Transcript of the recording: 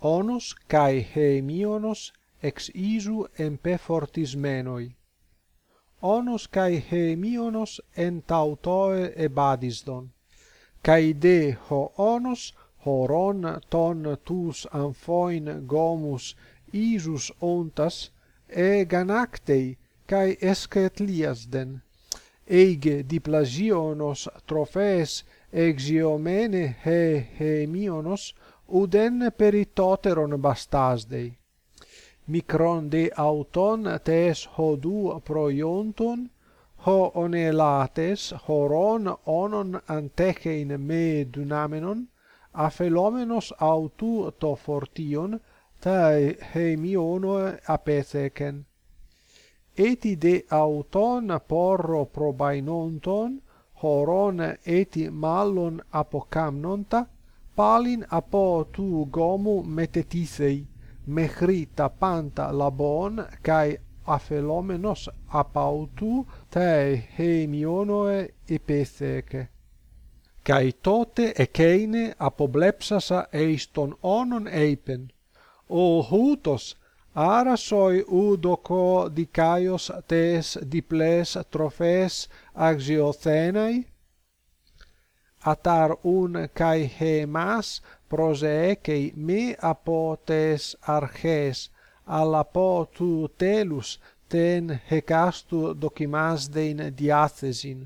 onos kai hemionos ex isu empe fortis menoi onos kai hemionos en tautoe ebadisdon kai de ho onos horon ton tus amphoin gomus isus ontas e ganaktei kai eschetliasden eige diplasionos trophes exiomene he hemionos uden peritoteron bastasdei. Micron de auton tes hodu προϊόντων, ho onelates horon onon antechein me dunamenon αφελόμενος αυτού το φορτίον, τα χεμιόνο απέθεκεν. Έτι δε αυτον πόρο προβαίνοντον, χωρών έτι μάλλον αποκάμνοντα, palin apo tu gomu metetisei mehri panta labon kai aphelomenos apautu te heimionoe epeseke. Kai tote ekeine apoblepsasa eiston onon eipen. O hutos arasoi udoko dikaios tes diples trofes axiothenai atar un kai hemas proseekei me apotes arches alapo tu telus ten hecastu dokimas dein diathesin